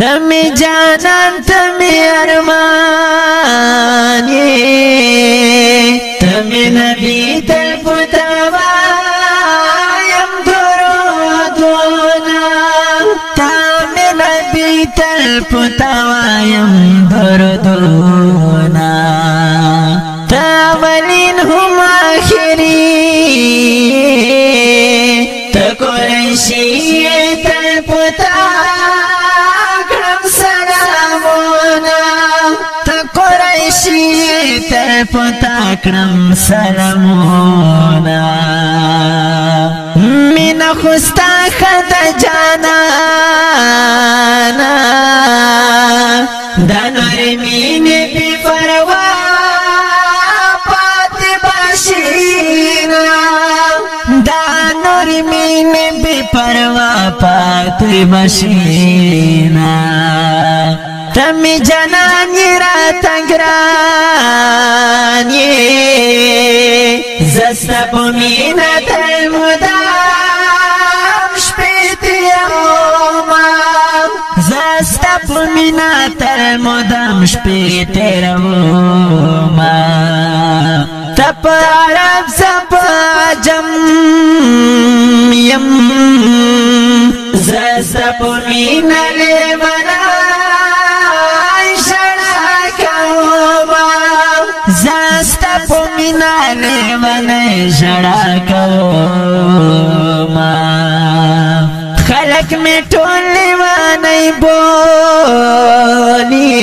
তুমি জানান তুমি আরমানি তুমি নবী তলপুতাবায়ম ধরুদনা তুমি নবী তলপুতাবায়ম ধরুদনা তামলিন হুম আখিরি তকুরশি তলপুতা پتا کړم سلامونه مینا خوستا خدای جانا د نور مینې په پروا پات بشینا د نور مینې په پروا پات بشینا تم جنان را تنگران ارمان یې زستا په مینا ته مودا زستا په مینا ته مودم شپې تیروم تپ عرب زپ جم یم زستا په مینا زړه کوما خلک می ټول لیوانې بولی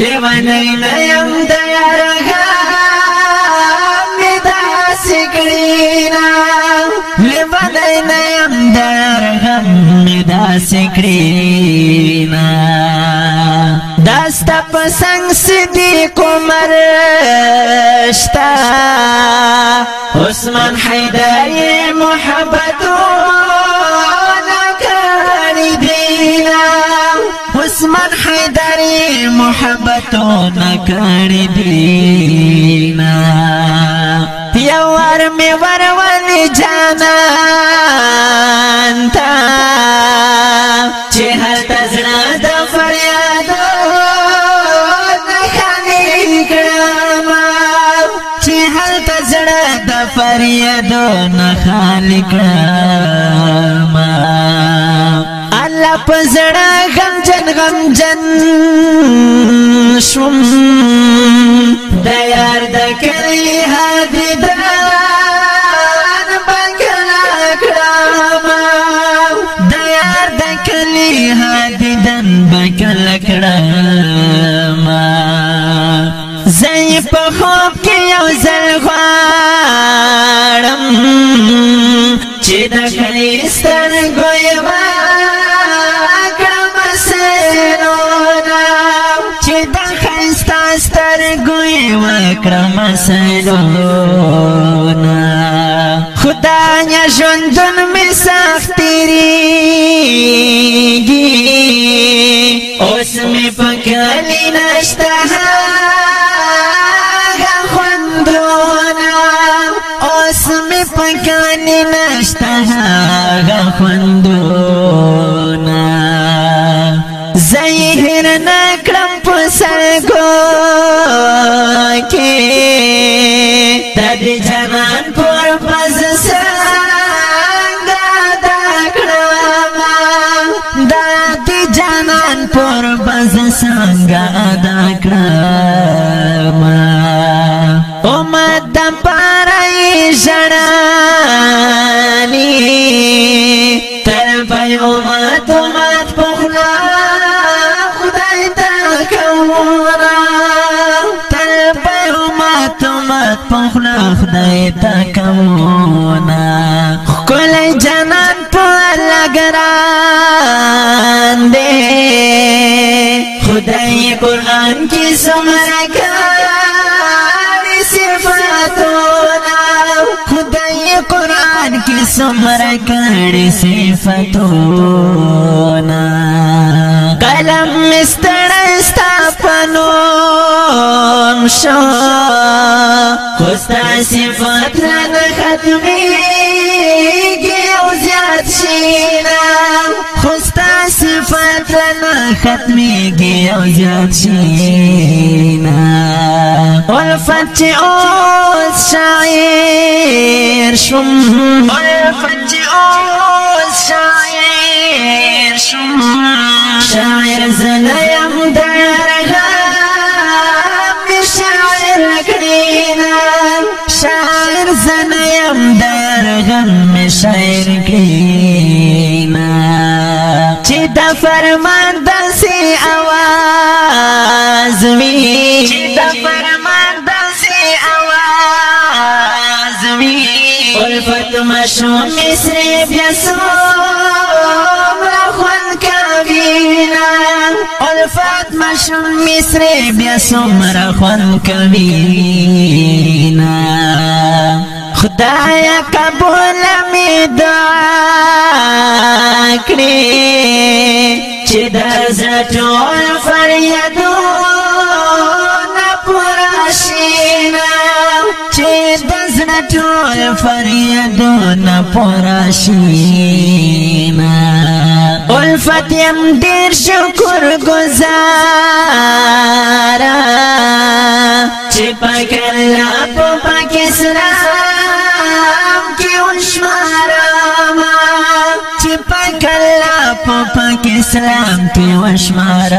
لیوانې لیم د یارګا می داسې کړینا لیوانې لیم د یارګا می داسې کړینا داستا پسنگ صدیق عمر شتا عثمان حیدری محبتو نکاری دینا عثمان حیدری محبتو نکاری دینا یو ور می ورونی جانان تا چه هر تزنا کړم چې حالت زړه د فریاد نه خالی کړم الله په زړه غم جن غم جن شوم د یار د کلی هدي دران بنګلا کړم د یار د کلی هدي دن بنګلا کړم زی په خوب کې یو ځل غواړم چې د خلیستان ګویا کړم سرونه چې د خلیستان ستر ګویا کړم سرونه خدای ژوندون می سخت تیریږي اوس می په کلی نشته में पकाने नश्ता गफंदोना ظاهر نکړم په سرګو کې د دې جنان پر پز څنګه دا کړم د دې جنان پر پز څنګه دا کړم او مدم زنانی تر پیومت اومد پخلا خدای تا کورا تر پیومت اومد پخلا خدای تا کورا کل جنان پر لگران دے خدای قرآن کی سمرکا سمر کړي صفاتونه قلم مستر استفنون شو خوستا صفات لن ختمي کې او زیات شينا خوستا ختمیږي او زیات شي نه الفت او شاعر شم الفت او شاعر شم شاعر زنه يم درغه شاعر کړینا شاعر زنه يم درغه مې شاعر دا فرمان داسې आवाज وی چې دا فرمان داسې आवाज وی الفت مشو مصر بیا سومره خوان کوینا الفت مشو مصر بیا سومره خوان کوي خدایا قبول می دعا کړې چې د زړه فریادو نه پورا شینا چې د زړه فریادو نه پورا شینا الفت يم دیر شکر گزارا چې پکلا په پاکستان په پاک اسلام کې وشمار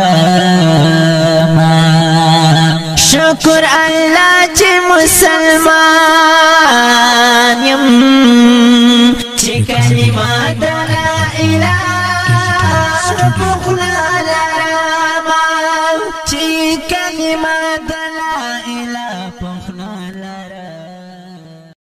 شکر الله چې مسلمان يم چې کلمه لا اله الا الله